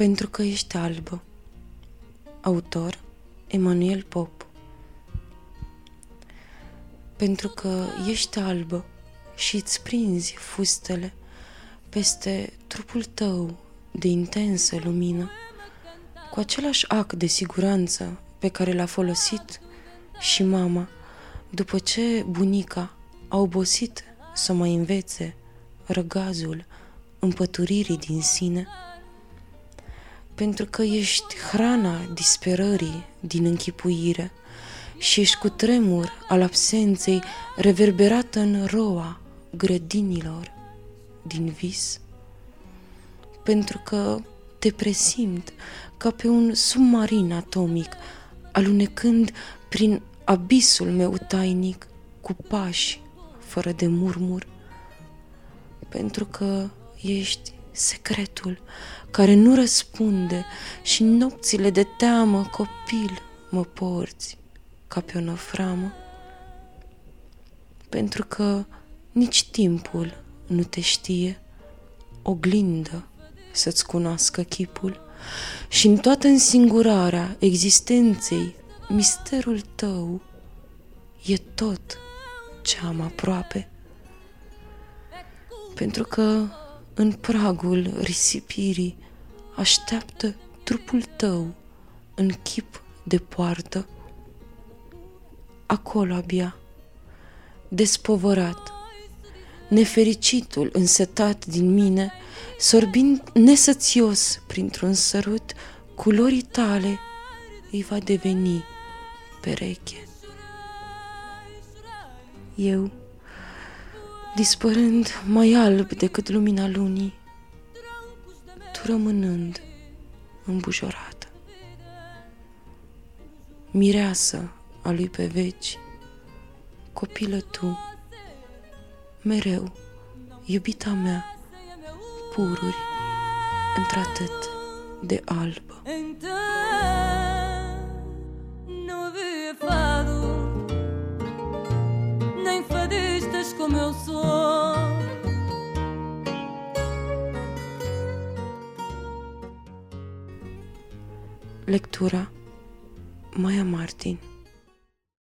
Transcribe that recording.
Pentru că ești albă Autor Emanuel Pop. Pentru că ești albă și îți prinzi fustele peste trupul tău de intensă lumină, cu același act de siguranță pe care l-a folosit și mama după ce bunica a obosit să mai învețe răgazul împăturirii din sine, pentru că ești hrana disperării din închipuire și ești cu tremur al absenței reverberată în roa grădinilor din vis, pentru că te presimt ca pe un submarin atomic, alunecând prin abisul meu tainic cu pași fără de murmur, pentru că ești secretul care nu răspunde și nopțile de teamă copil mă porți ca pe o năframă, pentru că nici timpul nu te știe, oglindă să-ți cunoască chipul și în toată însingurarea existenței, misterul tău e tot ce am aproape. Pentru că în pragul risipirii așteaptă trupul tău în chip de poartă. Acolo abia, despovărat, nefericitul însetat din mine, sorbind nesățios printr-un sărut, culorii tale îi va deveni pereche. Eu, dispărând mai alb decât lumina lunii, tu rămânând îmbujorată. Mireasă a lui pe veci, copilă tu, mereu, iubita mea, pururi, într-atât de albă. Lectura. Maya Martin